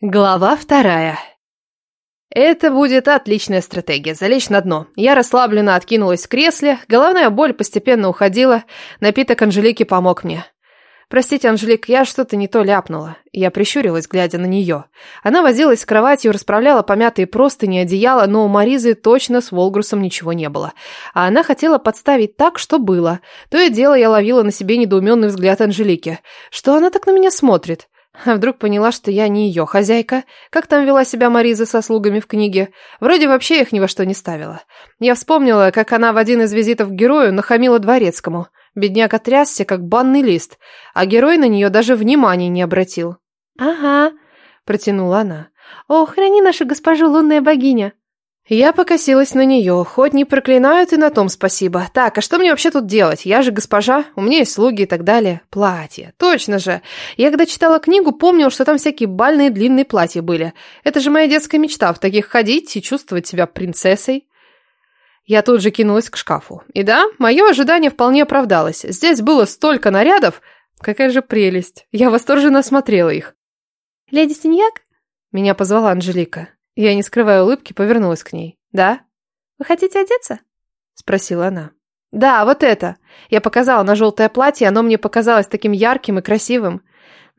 Глава вторая. Это будет отличная стратегия, залечь на дно. Я расслабленно откинулась в кресле, головная боль постепенно уходила, напиток Анжелики помог мне. Простите, Анжелик, я что-то не то ляпнула. Я прищурилась, глядя на нее. Она возилась с кроватью, расправляла помятые простыни, одеяло, но у Маризы точно с Волгрусом ничего не было. А она хотела подставить так, что было. То и дело я ловила на себе недоуменный взгляд Анжелики. Что она так на меня смотрит? А вдруг поняла, что я не ее хозяйка? Как там вела себя Мариза со слугами в книге? Вроде вообще их ни во что не ставила. Я вспомнила, как она в один из визитов к герою нахамила дворецкому. Бедняк отрясся, как банный лист, а герой на нее даже внимания не обратил. «Ага», — протянула она. «О, храни нашу госпожу лунная богиня!» Я покосилась на нее. Хоть не проклинают, и на том спасибо. Так, а что мне вообще тут делать? Я же госпожа, у меня есть слуги и так далее. Платье. Точно же. Я когда читала книгу, помнила, что там всякие бальные длинные платья были. Это же моя детская мечта, в таких ходить и чувствовать себя принцессой. Я тут же кинулась к шкафу. И да, мое ожидание вполне оправдалось. Здесь было столько нарядов. Какая же прелесть. Я восторженно осмотрела их. «Леди Синьяк?» Меня позвала Анжелика. Я, не скрывая улыбки, повернулась к ней. «Да?» «Вы хотите одеться?» Спросила она. «Да, вот это!» Я показала на желтое платье, оно мне показалось таким ярким и красивым.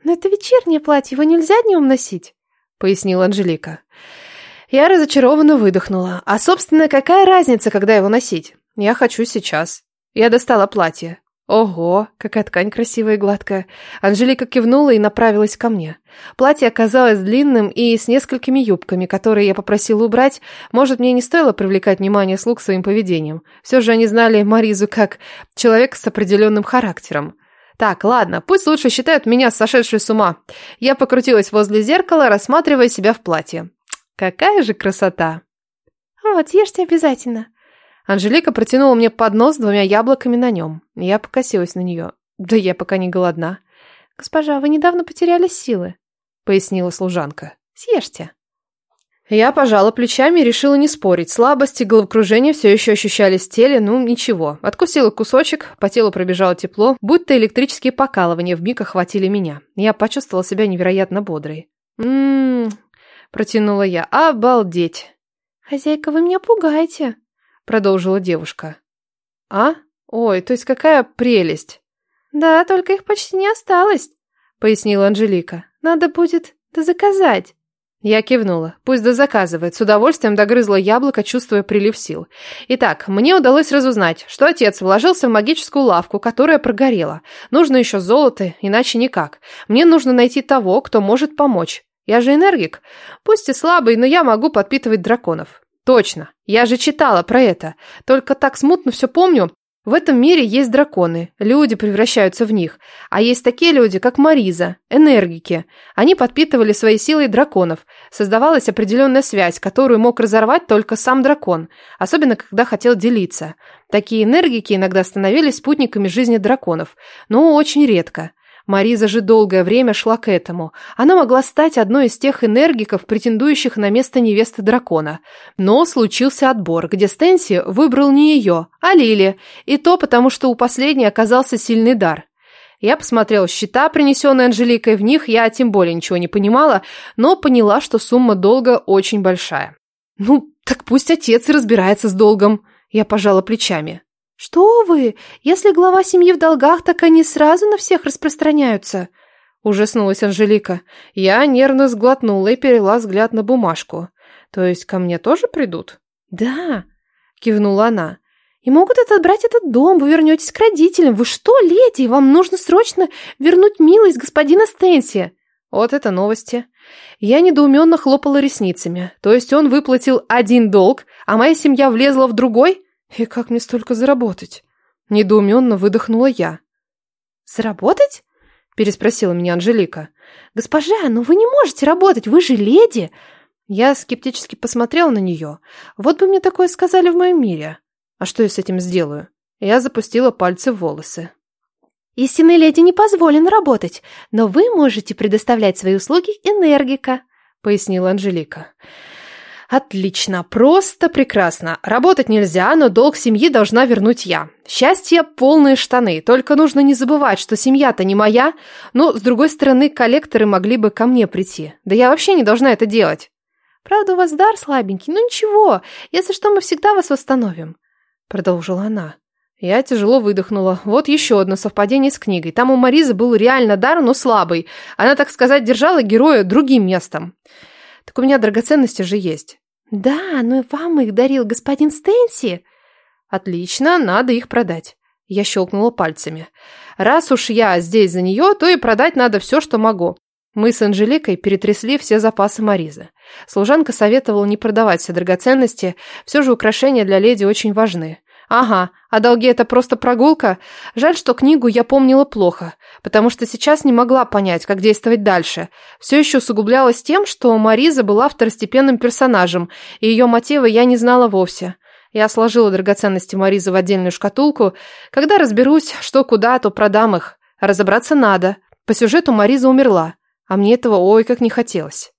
«Но это вечернее платье, его нельзя днем носить», — пояснила Анжелика. Я разочарованно выдохнула. А, собственно, какая разница, когда его носить? Я хочу сейчас. Я достала платье. Ого, какая ткань красивая и гладкая. Анжелика кивнула и направилась ко мне. Платье оказалось длинным и с несколькими юбками, которые я попросила убрать. Может, мне не стоило привлекать внимание слуг своим поведением. Все же они знали Маризу как человека с определенным характером. Так, ладно, пусть лучше считают меня сошедшей с ума. Я покрутилась возле зеркала, рассматривая себя в платье. Какая же красота! Вот, ешьте обязательно. Анжелика протянула мне поднос с двумя яблоками на нем. Я покосилась на нее. Да я пока не голодна. «Госпожа, вы недавно потеряли силы», — пояснила служанка. «Съешьте». Я пожала плечами и решила не спорить. Слабости, головокружение все еще ощущались в теле, ну ничего. Откусила кусочек, по телу пробежало тепло, будто электрические покалывания вмиг охватили меня. Я почувствовала себя невероятно бодрой. «М-м-м», протянула я, «обалдеть». «Хозяйка, вы меня пугаете», продолжила девушка. А? Ой, то есть какая прелесть. Да, только их почти не осталось, пояснила Анжелика. Надо будет дозаказать. Я кивнула. Пусть дозаказывает. С удовольствием догрызла яблоко, чувствуя прилив сил. Итак, мне удалось разузнать, что отец вложился в магическую лавку, которая прогорела. Нужно еще золото, иначе никак. Мне нужно найти того, кто может помочь. Я же энергик. Пусть и слабый, но я могу подпитывать драконов. Точно, я же читала про это. Только так смутно все помню. В этом мире есть драконы, люди превращаются в них. А есть такие люди, как Мариза, энергики. Они подпитывали своей силой драконов. Создавалась определенная связь, которую мог разорвать только сам дракон, особенно когда хотел делиться. Такие энергики иногда становились спутниками жизни драконов, но очень редко. Мариза же долгое время шла к этому. Она могла стать одной из тех энергиков, претендующих на место невесты дракона. Но случился отбор, где Стэнси выбрал не ее, а Лили. И то потому, что у последней оказался сильный дар. Я посмотрел счета, принесенные Анжеликой, в них я тем более ничего не понимала, но поняла, что сумма долга очень большая. Ну, так пусть отец и разбирается с долгом. Я пожала плечами. «Что вы? Если глава семьи в долгах, так они сразу на всех распространяются!» Ужаснулась Анжелика. Я нервно сглотнула и перела взгляд на бумажку. «То есть ко мне тоже придут?» «Да», — кивнула она. «И могут отобрать этот дом, вы вернетесь к родителям. Вы что, леди, вам нужно срочно вернуть милость господина Стэнси!» Вот это новости. Я недоуменно хлопала ресницами. То есть он выплатил один долг, а моя семья влезла в другой? «И как мне столько заработать?» Недоуменно выдохнула я. «Заработать?» переспросила меня Анжелика. «Госпожа, ну вы не можете работать, вы же леди!» Я скептически посмотрела на нее. Вот бы мне такое сказали в моем мире. А что я с этим сделаю? Я запустила пальцы в волосы. «Истинной леди не позволено работать, но вы можете предоставлять свои услуги энергика», пояснила Анжелика. Отлично, просто прекрасно. Работать нельзя, но долг семьи должна вернуть я. Счастье – полные штаны, только нужно не забывать, что семья-то не моя. Но, с другой стороны, коллекторы могли бы ко мне прийти. Да я вообще не должна это делать. Правда, у вас дар слабенький, ну ничего, если что, мы всегда вас восстановим. Продолжила она. Я тяжело выдохнула. Вот еще одно совпадение с книгой. Там у Маризы был реально дар, но слабый. Она, так сказать, держала героя другим местом. Так у меня драгоценности же есть. Да, но вам их дарил господин Стэнси. Отлично, надо их продать. Я щелкнула пальцами. Раз уж я здесь за нее, то и продать надо все, что могу. Мы с Анжеликой перетрясли все запасы Маризы. Служанка советовала не продавать все драгоценности, все же украшения для леди очень важны. Ага, а долги это просто прогулка? Жаль, что книгу я помнила плохо, потому что сейчас не могла понять, как действовать дальше. Все еще усугублялось тем, что Мариза была второстепенным персонажем, и ее мотивы я не знала вовсе. Я сложила драгоценности Маризы в отдельную шкатулку. Когда разберусь, что куда, то продам их. разобраться надо. По сюжету Мариза умерла, а мне этого ой как не хотелось.